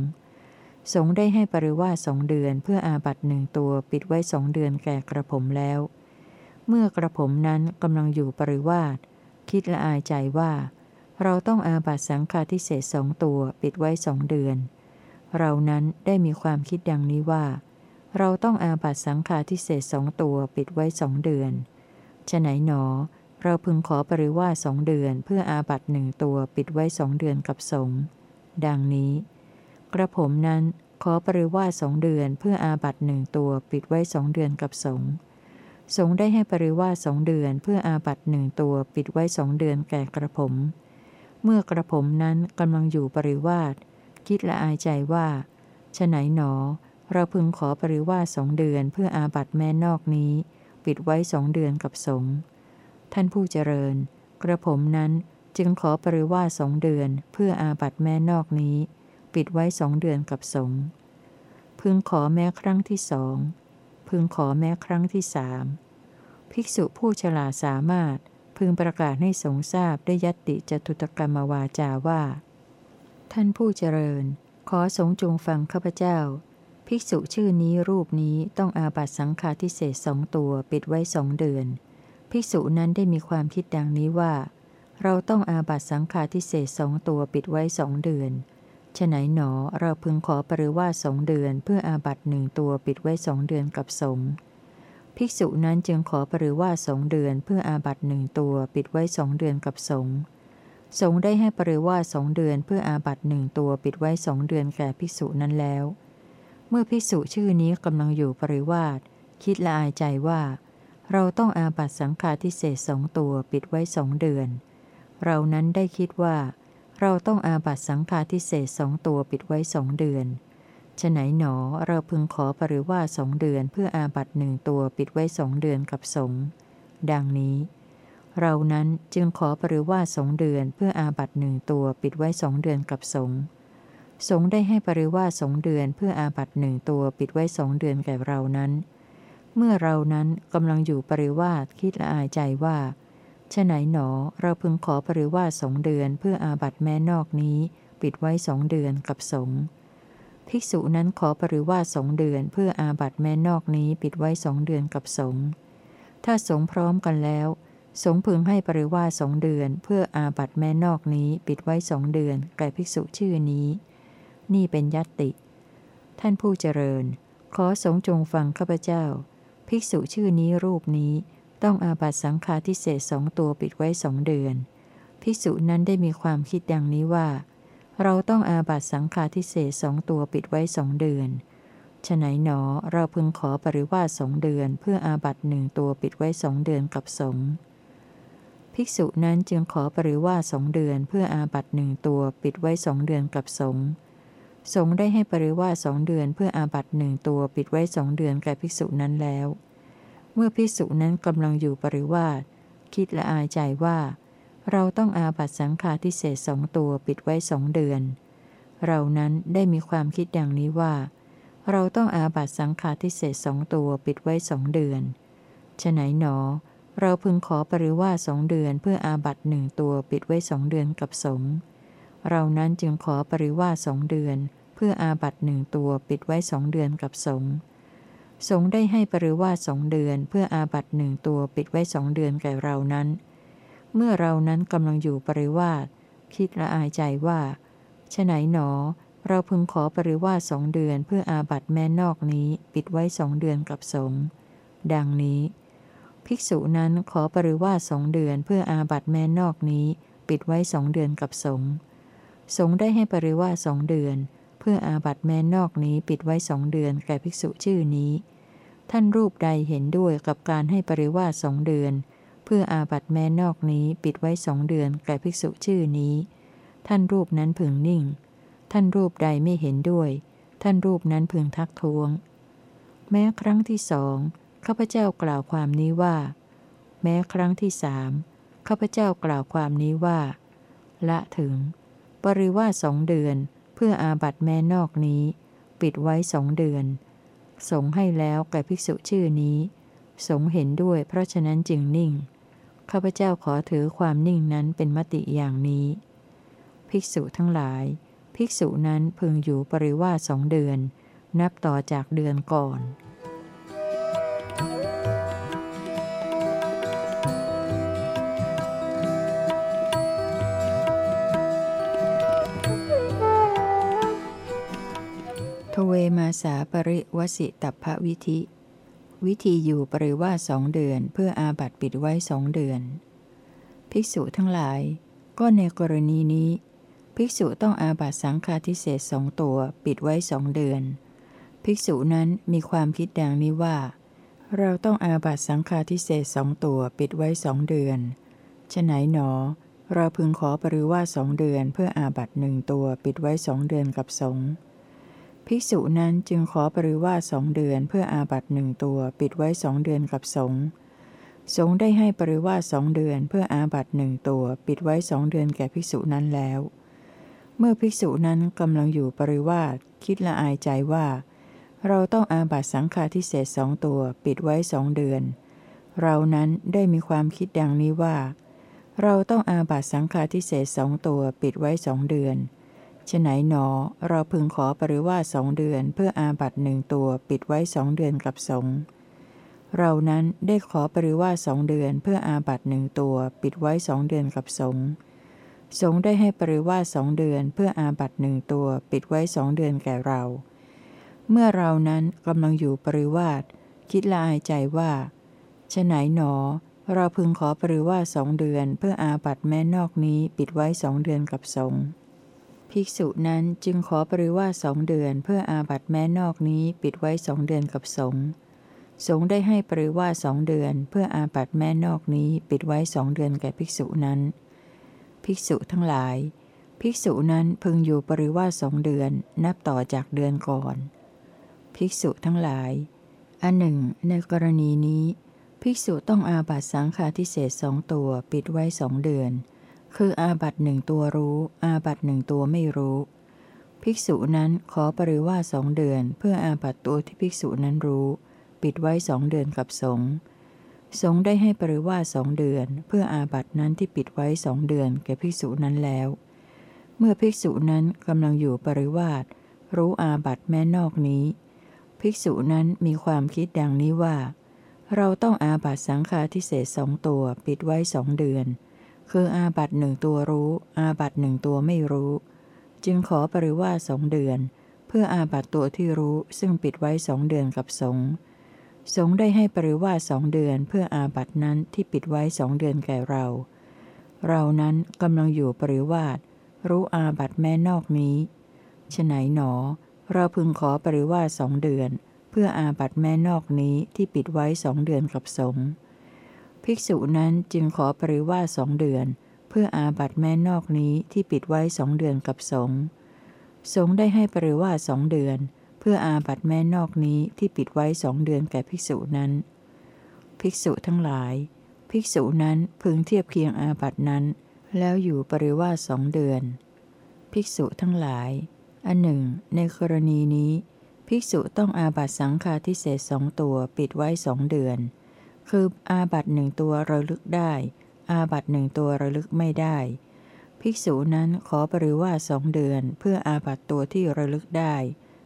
สงได้ให้ปริวาสองเดือนเพื่ออาบัตหนึ่งตัวปิดไว้สองเดือนแก่กระผมแล้ว เมื่อกระผมนั้นกำลังอยู่ปริวาสคิดละอายใจว่า เราต้องอาบัตสังฆาทิเศษสองตัวปิดไว้สองเดือน เรานั้นได้มีความคิดดังนี้ว่า เราต้องอาบัตสังฆาทิเศษสองตัวปิดไว้สองเดือนฉไหนหนอ เราพึงขอปริวาสองเดือนเพื่ออาบัตหนึ่งตัวปิดไว้สองเดือนกับสงดังนี้ กระผมนั้นขอปริวาสสองเดือนเพื่ออาบัตหนึ่งตัวปิดไว้สองเดือนกับสงสงได้ให้ปริวาสสองเดือนเพื่ออาบัตหนึ่งตัวปิดไว้สองเดือนแก่กระผม เมื่อกระผมนั้นกำลังอยู่ปริวาสคิดละอายใจว่าฉไหนหนอ เราพึงขอปริวาสสองเดือนเพื่ออาบัตแม่นอกนี้ ปิดไว้สองเดือนกับสงฆ์ท่านผู้เจริญ กระผมนั้นจึงขอปริวาสสองเดือนเพื่ออาบัตแม่นอกนี้ ปิดไว้สองเดือนกับสงพึงขอแม้ครั้งที่สอง พึงขอแม้ครั้งที่สามภิกษุผู้ฉลาดสามารถพึงประกาศให้สงทราบได้ยติจตุตกรรมวาจาว่า ท่านผู้เจริญ ขอสงจงฟังข้าพเจ้า ภิกษุชื่อนี้รูปนี้ต้องอาบัตสังฆาทิเศษสองตัวปิดไว้สองเดือน ภิกษุนั้นได้มีความคิดดังนี้ว่า เราต้องอาบัตสังฆาทิเศษสองตัวปิดไว้สองเดือน ฉไหนหนอเราพึงขอปริวาสองเดือน เพื่ออาบัตหนึ่งตัวปิดไว้สองเดือนกับสงภิกษุนั้นจึงขอปริวาสองเดือน เพื่ออาบัตหนึ่งตัวปิดไว้สองเดือนกับสงสงได้ให้ปริวาสองเดือน เพื่ออาบัตหนึ่งตัวปิดไว้สองเดือนแก่ภิกษุนั้นแล้ว เมื่อภิกษุชื่อนี้กำลังอยู่ปริวาสคิดละอายใจว่า เราต้องอาบัตสังฆาทิเศษสองตัวปิดไว้สองเดือน เรานั้นได้คิดว่า เราต้องอาบัตสังฆาทิเศษสองตัวปิดไว้สองเดือนฉไหนหนอเราพึงขอปริว่าสองเดือนเพื่ออาบัตหนึ่งตัวปิดไว้สองเดือนกับสงดังนี้ เรานั้นจึงขอปริว่าสองเดือนเพื่ออาบัตหนึ่งตัวปิดไว้สองเดือนกับสงสงได้ให้ปริว่าสองเดือนเพื่ออาบัตหนึ่งตัวปิดไว้สองเดือนแก่เรานั้น เมื่อเรานั้นกำลังอยู่ปริวาสคิดละอายใจว่า ฉไหนหนอเราพึงขอปริวาสสองเดือนเพื่ออาบัตแม้นอกนี้ ปิดไว้สองเดือนกับสงภิกษุนั้นขอปริวาสสองเดือนเพื่ออาบัตแม้นอกนี้ปิดไว้สองเดือนกับสงถ้าสงพร้อมกันแล้ว สงพึงให้ปริวาสสองเดือน เพื่ออาบัตแม้นอกนี้ปิดไว้สองเดือนแก่ภิกษุชื่อนี้ นี่เป็นยัตติ ท่านผู้เจริญ ขอสงจงฟังข้าพเจ้า ภิกษุชื่อนี้รูปนี้ ต้องอาบัตสังฆาทิเศษสองตัวปิดไว้สองเดือน ภิกษุนั้นได้มีความคิดดังนี้ว่า เราต้องอาบัตสังฆาทิเศษสองตัวปิดไว้สองเดือนฉไหนหนอเราพึงขอปริวาสสองเดือน เพื่ออาบัตหนึ่งตัวปิดไว้สองเดือนกับสงภิกษุนั้นจึงขอปริวาสสองเดือน เพื่ออาบัตหนึ่งตัวปิดไว้สองเดือนกับสงสงได้ให้ปริวาสสองเดือน เพื่ออาบัตหนึ่งตัวปิดไว้สองเดือนแก่ภิกษุนั้นแล้ว เมื่อพิสุนั้นกำลังอยู่ปริวาสคิดละอายใจว่า เราต้องอาบัตสังฆาทิเศษสองตัวปิดไว้สองเดือน เรานั้นได้มีความคิดอย่างนี้ว่า เราต้องอาบัตสังฆาทิเศษสองตัวปิดไว้สองเดือนฉไหนหนอ เราพึงขอปริวาสองเดือนเพื่ออาบัตหนึ่งตัวปิดไว้สองเดือนกับสงเรานั้นจึงขอปริวาสองเดือน เพื่ออาบัตหนึ่งตัวปิดไว้สองเดือนกับสงฆ์ สงได้ให้ปริวาสสองเดือน เพื่ออาบัตหนึ่งตัวปิดไว้สองเดือนแก่เรานั้น เมื่อเรานั้นกำลังอยู่ปริวาสคิดละอายใจว่าฉไหนหนอ เราพึงขอปริวาสสองเดือนเพื่ออาบัตแม่นอกนี้ ปิดไว้สองเดือนกับสงดังนี้ ภิกษุนั้นขอปริวาสสองเดือนเพื่ออาบัตแม่นอกนี้ ปิดไว้สองเดือนกับสงสงได้ให้ปริวาสสองเดือน เพื่ออาบัตแม้นอกนี้ปิดไว้สองเดือนแก่ภิกษุชื่อนี้ ท่านรูปใดเห็นด้วยกับการให้ปริวาสสองเดือน เพื่ออาบัตแม้นอกนี้ปิดไว้สองเดือนแก่ภิกษุชื่อนี้ ท่านรูปนั้นพึงนิ่ง ท่านรูปใดไม่เห็นด้วย ท่านรูปนั้นพึงทักท้วง แม้ครั้งที่สองข้าพเจ้ากล่าวความนี้ว่า แม้ครั้งที่สามข้าพเจ้ากล่าวความนี้ว่า ละถึง ปริวาสสองเดือน พื่ออาบัตแม่นอกนี้ ปิดไว้สองเดือน สงให้แล้วแก่ภิกษุชื่อนี้ สงเห็นด้วยเพราะฉะนั้นจึงนิ่ง ข้าพเจ้าขอถือความนิ่งนั้นเป็นมติอย่างนี้ ภิกษุทั้งหลาย ภิกษุนั้นพึงอยู่ปริวาสองเดือน นับต่อจากเดือนก่อน เวมาสาปริวสิตัพวิธิ วิธีอยู่ปริว่าสองเดือน เพื่ออาบัตปิดไว้สองเดือน ภิกษุทั้งหลาย ก็ในกรณีนี้ ภิกษุต้องอาบัตสังฆาทิเศษสองตัวปิดไว้สองเดือน ภิกษุนั้นมีความคิดดังนี้ว่า เราต้องอาบัตสังฆาทิเศษสองตัวปิดไว้สองเดือนฉไหนหนอ เราพึงขอปริว่าสองเดือนเพื่ออาบัตหนึ่งตัวปิดไว้สองเดือนกับสงฆ์ ภิกษุนั้นจึงขอปริวาสองเดือนเพื่ออาบัตหนึ่งตัวปิดไว้สองเดือนกับสงสงได้ให้ปริวาสองเดือนเพื่ออาบัตหนึ่งตัวปิดไว้สองเดือนแก่ภิกษุนั้นแล้ว เมื่อภิกษุนั้นกำลังอยู่ปริวาสคิดละอายใจว่า เราต้องอาบัตสังฆาทิเศษสองตัวปิดไว้สองเดือน เรานั้นได้มีความคิดดังนี้ว่า เราต้องอาบัตสังฆาทิเศษสองตัวปิดไว้สองเดือน ฉไหนหนอ เราพึงขอปริวาสองเดือน เพื่ออาบัตหนึ่งตัวปิดไว้สองเดือนกับสงเรานั้นได้ขอปริวาสองเดือน เพื่ออาบัตหนึ่งตัว ปิดไว้สองเดือนกับสงสงได้ให้ปริวาสองเดือน เพื่ออาบัตหนึ่งตัว ปิดไว้สองเดือนแก่เรา เมื่อเรานั้นกำลังอยู่ปริวาสคิดละอายใจว่าฉไหนหนอ เราพึงขอปริวาสองเดือน เพื่ออาบัตแม่นอกนี้ปิดไว้สองเดือนกับสงฆ์ ภิกษุนั้นจึงขอปริวาสองเดือนเพื่ออาบัตแม้นอกนี้ปิดไว้สองเดือนกับสงสงได้ให้ปริวาสองเดือน เพื่ออาบัตแม้นอกนี้ปิดไว้สองเดือนแก่ภิกษุนั้น ภิกษุทั้งหลาย ภิกษุนั้นพึงอยู่ปริวาสองเดือน นับต่อจากเดือนก่อน ภิกษุทั้งหลายอันหนึ่ง ในกรณีนี้ ภิกษุต้องอาบัตสังฆาทิเศษสองตัวปิดไว้สองเดือน คืออาบัตหนึ่งตัวรู้ อาบัตหนึ่งตัวไม่รู้ ภิกษุนั้นขอปริว่าสองเดือน เพื่ออาบัตตัวที่ภิกษุนั้นรู้ ปิดไว้สองเดือนกับสงฆ์สงฆ์ได้ให้ปริวาสองเดือน เพื่ออาบัตนั้นที่ปิดไว้สองเดือนแก่ภิกษุนั้นแล้ว เมื่อภิกษุนั้นกำลังอยู่ปริวาสรู้อาบัตแม้นอกนี้ ภิกษุนั้นมีความคิดดังนี้ว่า เราต้องอาบัตสังฆาทิเศษสองตัวปิดไว้สองเดือน คืออาบัตหนึ่งตัวรู้ อาบัตหนึ่งตัวไม่รู้ จึงขอปริวาสองเดือน เพื่ออาบัตตัวที่รู้ซึ่งปิดไว้สองเดือนกับสงสงได้ให้ปริวาสองเดือนเพื่ออาบัตนั้นที่ปิดไว้สองเดือนแก่เรา เรานั้นกำลังอยู่ปริวาสรู้อาบัตแม้นอกนี้ฉไหนหนอ เราพึงขอปริวาสองเดือน เพื่ออาบัตแม้นอกนี้ที่ปิดไว้สองเดือนกับสงฆ์ ภิกษุนั้นจึงขอปริวาสองเดือน เพื่ออาบัตแม้นอกนี้ที่ปิดไว้สองเดือนกับสงฆ์สงฆ์ได้ให้ปริวาสองเดือน เพื่ออาบัตแม่นอกนี้ที่ปิดไว้สองเดือนแก่ภิกษุนั้น ภิกษุทั้งหลาย ภิกษุนั้นพึงเทียบเคียงอาบัตนั้น แล้วอยู่ปริวาสสองเดือน ภิกษุทั้งหลาย อันหนึ่ง ในกรณีนี้ ภิกษุต้องอาบัตสังฆาทิเศษสองตัวปิดไว้สองเดือน คืออาบัตหนึ่งตัวระลึกได้ อาบัตหนึ่งตัวระลึกไม่ได้ ภิกษุนั้นขอปริวาสองเดือน เพื่ออาบัตตัวที่ระลึกได้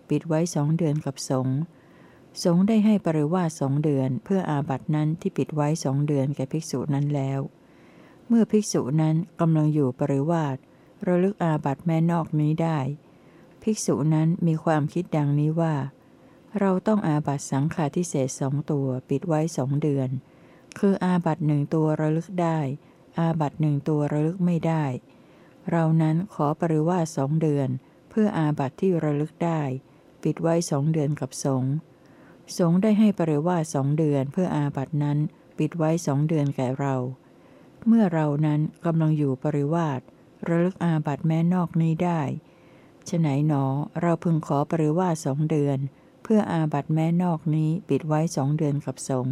ปิดไว้สองเดือนกับสงฆ์สงฆ์ได้ให้ปริวาสสองเดือน เพื่ออาบัตนั้นที่ปิดไว้สองเดือนแก่ภิกษุนั้นแล้ว เมื่อภิกษุนั้นกำลังอยู่ปริวาสระลึกอาบัตแม่นอกนี้ได้ ภิกษุนั้นมีความคิดดังนี้ว่า เราต้องอาบัตสังฆาทิเศษสองตัวปิดไว้สองเดือน คืออาบัตหนึ่งตัวระลึกได้ อาบัตหนึ่งตัวระลึกไม่ได้ เรานั้นขอปริวาสองเดือน เพื่ออาบัตที่ระลึกได้ ปิดไว้สองเดือนกับสงสงได้ให้ปริวาสองเดือนเพื่ออาบัตนั้นปิดไว้สองเดือนแก่เรา เมื่อเรานั้นกำลังอยู่ปริวาสระลึกอาบัตแม้นอกนี้ได้ฉไหนหนอเราพึงขอปริวาสองเดือน เพื่ออาบัตแม้นอกนี้ปิดไว้สองเดือนกับสง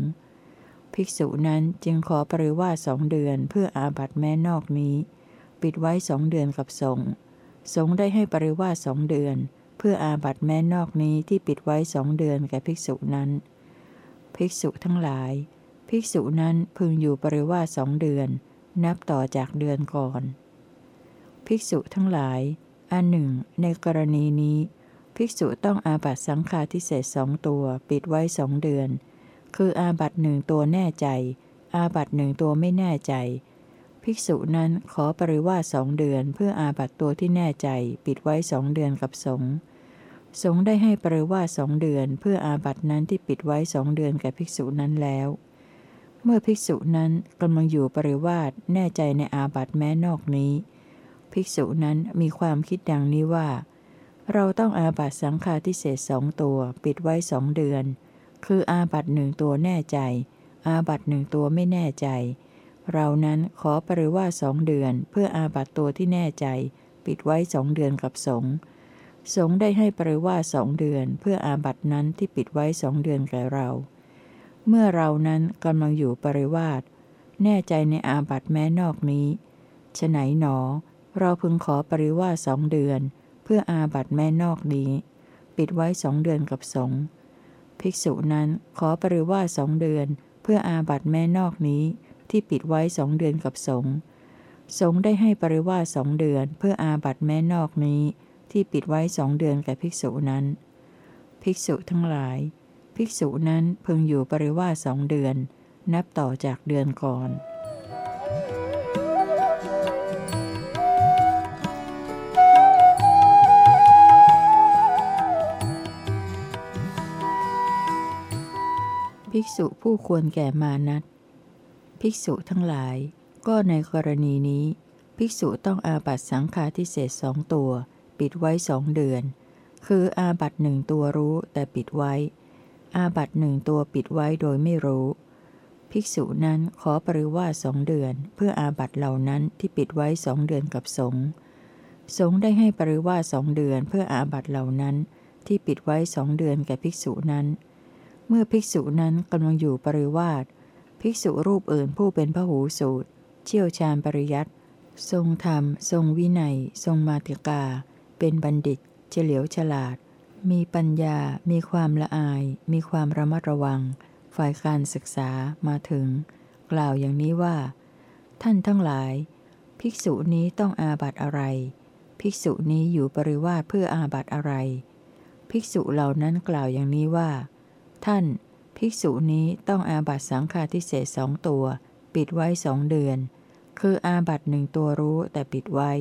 ภิกษุนั้นจึงขอปริวาสองเดือนเพื่ออาบัตแม้นอกนี้ ปิดไว้สองเดือนกับสงสงได้ให้ปริวาสองเดือน เพื่ออาบัตแม้นอกนี้ที่ปิดไว้สองเดือนแก่ภิกษุนั้น ภิกษุทั้งหลาย ภิกษุนั้นพึงอยู่ปริวาสองเดือน นับต่อจากเดือนก่อน ภิกษุทั้งหลายอันหนึ่ง ในกรณีนี้ ภิกษุต้องอาบัตสังฆาทิเศษสองตัวปิดไว้สองเดือน คืออาบัตหนึ่งตัวแน่ใจ อาบัตหนึ่งตัวไม่แน่ใจ ภิกษุนั้นขอปริวาสองเดือน เพื่ออาบัตตัวที่แน่ใจ ปิดไว้สองเดือนกับสงฆ์สงได้ให้ปริวาสองเดือน เพื่ออาบัตนั้นที่ปิดไว้สองเดือนแก่ภิกษุนั้นแล้ว เมื่อภิกษุนั้นกำลังอยู่ปริวาสแน่ใจในอาบัตแม้นอกนี้ ภิกษุนั้นมีความคิดดังนี้ว่า เราต้องอาบัตสังฆาทิเศษสองตัวปิดไว้สองเดือน คืออาบัตหนึ่งตัวแน่ใจ อาบัตหนึ่งตัวไม่แน่ใจ เรานั้นขอปริวาสองเดือน เพื่ออาบัตตัวที่แน่ใจ ปิดไว้สองเดือนกับสงสงได้ให้ปริวาสองเดือน เพื่ออาบัตนั้นที่ปิดไว้สองเดือนแก่เรา เมื่อเรานั้นกำลังอยู่ปริวาสแน่ใจในอาบัตแม้นอกนี้ฉไหนหนอ เราพึงขอปริวาสองเดือน เพื่ออาบัตแม้นอกนี้ ปิดไว้สองเดือนกับสงภิกษุนั้นขอปริวาสองเดือน เพื่ออาบัตแม้นอกนี้ ที่ปิดไว้สองเดือนกับสงสงได้ให้ปริวาสองเดือน เพื่ออาบัตแม้นอกนี้ ที่ปิดไว้สองเดือนแก่ภิกษุนั้น ภิกษุทั้งหลาย ภิกษุนั้นพึงอยู่ปริวาสองเดือน นับต่อจากเดือนก่อน ภิกษุผู้ควรแก่มานัตภิกษุทั้งหลาย ก็ในกรณีนี้ ภิกษุต้องอาบัตสังฆาทิเศษสองตัว ปิดไว้สองเดือน คืออาบัตหนึ่งตัวรู้แต่ปิดไว้ อาบัตหนึ่งตัวปิดไว้โดยไม่รู้ ภิกษุนั้นขอปริวาสองเดือน เพื่ออาบัตเหล่านั้นที่ปิดไว้สองเดือนกับสงสงได้ให้ปริวาสองเดือนเพื่ออาบัตเหล่านั้น ที่ปิดไว้สองเดือนแก่ภิกษุนั้น เมื่อภิกษุนั้นกำลังอยู่ปริวาสภิกษุรูปอื่นผู้เป็นพระหูสูตร เชี่ยวชาญปริยัติทรงธรรม ทรงวินัย ทรงมาติกา เป็นบัณฑิต เฉลียวฉลาด มีปัญญา มีความละอาย มีความระมัดระวัง ฝ่ายการศึกษามาถึง กล่าวอย่างนี้ว่า ท่านทั้งหลาย ภิกษุนี้ต้องอาบัตอะไร ภิกษุนี้อยู่ปริวาสเพื่ออาบัตอะไร ภิกษุเหล่านั้นกล่าวอย่างนี้ว่า ท่าน ภิกษุนี้ต้องอาบัตสังฆาทิเศษสองตัว ปิดไว้สองเดือน คืออาบัตหนึ่งตัวรู้แต่ปิดไว้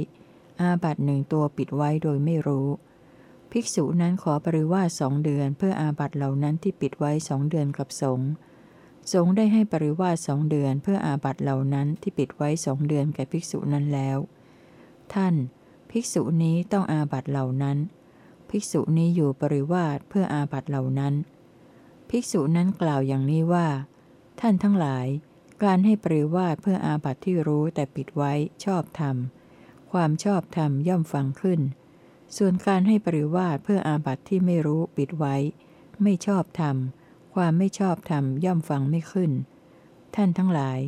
อาบัตหนึ่งตัวปิดไว้โดยไม่รู้ ภิกษุนั้นขอปริวาสสองเดือน เพื่ออาบัตเหล่านั้นที่ปิดไว้สองเดือนกับสงฆ์สงฆ์ได้ให้ปริวาสสองเดือนเพื่ออาบัตเหล่านั้นที่ปิดไว้สองเดือนแก่ภิกษุนั้นแล้ว ท่าน ภิกษุนี้ต้องอาบัตเหล่านั้น ภิกษุนี้อยู่ปริวาสเพื่ออาบัตเหล่านั้น ภิกษุนั้นกล่าวอย่างนี้ว่า ท่านทั้งหลาย การให้ปริวาสเพื่ออาบัตที่รู้แต่ปิดไว้ชอบธรรม ความชอบธรรมย่อมฟังขึ้น ส่วนการให้ปริวาสเพื่ออาบัติที่ไม่รู้ปิดไว้ ไม่ชอบธรรม ความไม่ชอบธรรมย่อมฟังไม่ขึ้น ท่านทั้งหลาย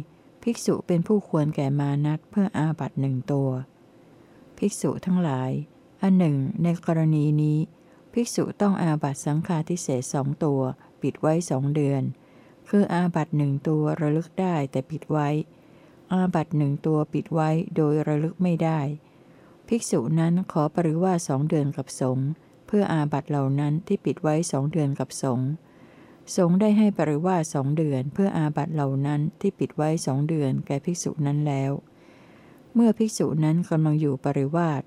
ภิกษุเป็นผู้ควรแก่มานัดเพื่ออาบัติหนึ่งตัว ภิกษุทั้งหลาย อันหนึ่ง ในกรณีนี้ ภิกษุต้องอาบัตสังฆาทิเศษสองตัว ปิดไว้สองเดือน คืออาบัตหนึ่งตัวระลึกได้แต่ปิดไว้ อาบัตหนึ่งตัวปิดไว้โดยระลึกไม่ได้ ภิกษุนั้นขอปริวาสองเดือนกับสงเพื่ออาบัตเหล่านั้นที่ปิดไว้สองเดือนกับสงสงได้ให้ปริวาสองเดือนเพื่ออาบัตเหล่านั้นที่ปิดไว้สองเดือนแก่ภิกษุนั้นแล้ว เมื่อภิกษุนั้นกำลังอยู่ปริวาส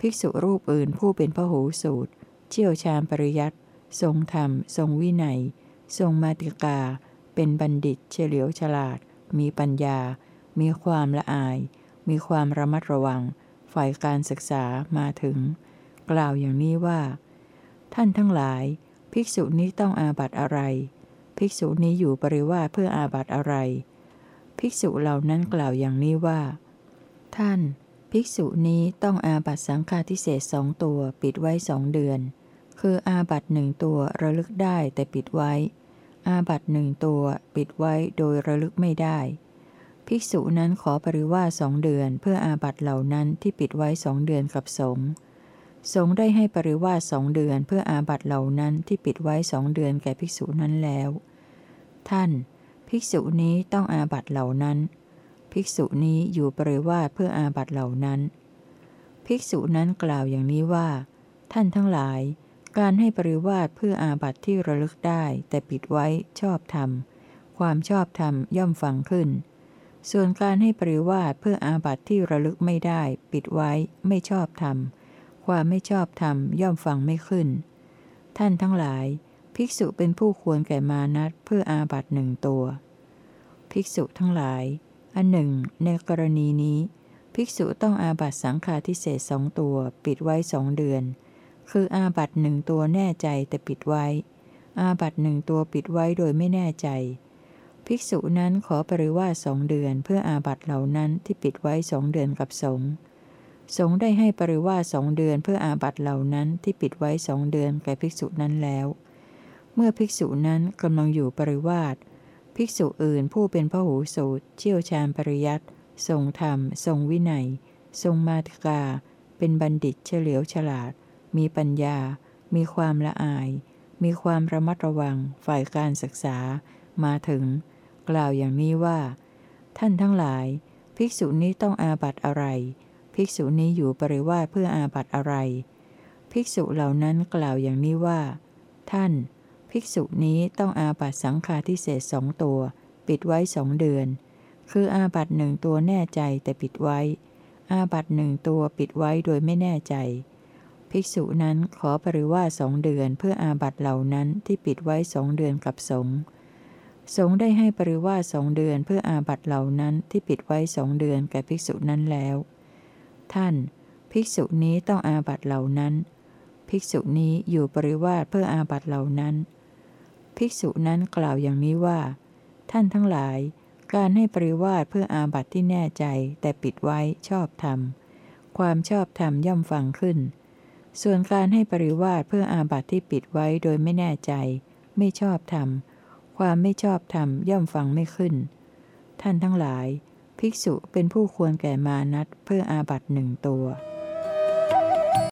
ภิกษุรูปอื่นผู้เป็นพระหูสูตร เชี่ยวชาญปริยัติทรงธรรม ทรงวินัย ทรงมาติกา เป็นบัณฑิตเฉลียวฉลาด มีปัญญา มีความละอาย มีความระมัดระวัง ฝ่ายการศึกษามาถึง กล่าวอย่างนี้ว่า ท่านทั้งหลาย ภิกษุนี้ต้องอาบัตอะไร ภิกษุนี้อยู่ปริวาเพื่ออาบัตอะไร ภิกษุเหล่านั้นกล่าวอย่างนี้ว่า ท่าน ภิกษุนี้ต้องอาบัตสังฆาทิเศษสองตัวปิดไว้สองเดือน คืออาบัตหนึ่งตัวระลึกได้แต่ปิดไว้ อาบัตหนึ่งตัวปิดไว้โดยระลึกไม่ได้ ภิกษุนั้นขอปริวาสองเดือน เพื่ออาบัตเหล่านั้นที่ปิดไว้สองเดือนกับสงฆ์สงฆ์ได้ให้ปริวาสองเดือนเพื่ออาบัตเหล่านั้นที่ปิดไว้สองเดือนแก่ภิกษุนั้นแล้ว ท่าน ภิกษุนี้ต้องอาบัตเหล่านั้น ภิกษุนี้อยู่ปริวาเพื่ออาบัตเหล่านั้น ภิกษุนั้นกล่าวอย่างนี้ว่า ท่านทั้งหลาย การให้ปริวาสเพื่ออาบัตที่ระลึกได้ แต่ปิดไว้ชอบธรรม ความชอบธรรมย่อมฟังขึ้น ส่วนการให้ปริวาสเพื่ออาบัติที่ระลึกไม่ได้ ปิดไว้ไม่ชอบธรรม ความไม่ชอบธรรมย่อมฟังไม่ขึ้น ท่านทั้งหลาย ภิกษุเป็นผู้ควรแก่มานัดเพื่ออาบัติหนึ่งตัว ภิกษุทั้งหลาย อันหนึ่ง ในกรณีนี้ ภิกษุต้องอาบัตสังฆาทิเศษสองตัว ปิดไว้สองเดือน คืออาบัตหนึ่งตัวแน่ใจแต่ปิดไว้ อาบัตหนึ่งตัวปิดไว้โดยไม่แน่ใจ ภิกษุนั้นขอปริวาสองเดือนเพื่ออาบัตเหล่านั้นที่ปิดไว้สองเดือนกับสงฆ์สงฆ์ได้ให้ปริวาสองเดือนเพื่ออาบัตเหล่านั้นที่ปิดไว้สองเดือนแก่ภิกษุนั้นแล้ว เมื่อภิกษุนั้นกำลังอยู่ปริวาสภิกษุอื่นผู้เป็นพระหูสูตรเชี่ยวชาญปริยัติทรงธรรม ทรงวินัย ทรงมาติกา เป็นบัณฑิตเฉลียวฉลาด มีปัญญา มีความละอาย มีความระมัดระวังฝ่ายการศึกษา มาถึง กล่าวอย่างนี้ว่า ท่านทั้งหลาย ภิกษุนี้ต้องอาบัตอะไร ภิกษุนี้อยู่ปริวาสเพื่ออาบัตอะไร ภิกษุเหล่านั้นกล่าวอย่างนี้ว่า ท่าน ภิกษุนี้ต้องอาบัตสังฆาทิเศษสองตัว ปิดไว้สองเดือน คืออาบัตหนึ่งตัวแน่ใจแต่ปิดไว้ อาบัตหนึ่งตัวปิดไว้โดยไม่แน่ใจ ภิกษุนั้นขอปริวาสสองเดือนเพื่ออาบัตเหล่านั้นที่ปิดไว้สองเดือนกับสงฆ์สงได้ให้ปริวาสสองเดือนเพื่ออาบัตเหล่านั้นที่ปิดไว้สองเดือนแก่ภิกษุนั้นแล้ว ท่าน ภิกษุนี้ต้องอาบัตเหล่านั้น ภิกษุนี้อยู่ปริวาสเพื่ออาบัตเหล่านั้น ภิกษุนั้นกล่าวอย่างนี้ว่า ท่านทั้งหลาย การให้ปริวาสเพื่ออาบัตที่แน่ใจแต่ปิดไว้ชอบธรรม ความชอบธรรมย่อมฟังขึ้น ส่วนการให้ปริวาสเพื่ออาบัตที่ปิดไว้โดยไม่แน่ใจ ไม่ชอบธรรม ความไม่ชอบธรรมย่อมฟังไม่ขึ้น ท่านทั้งหลาย ภิกษุเป็นผู้ควรแก่มานัดเพื่ออาบัตหนึ่งตัว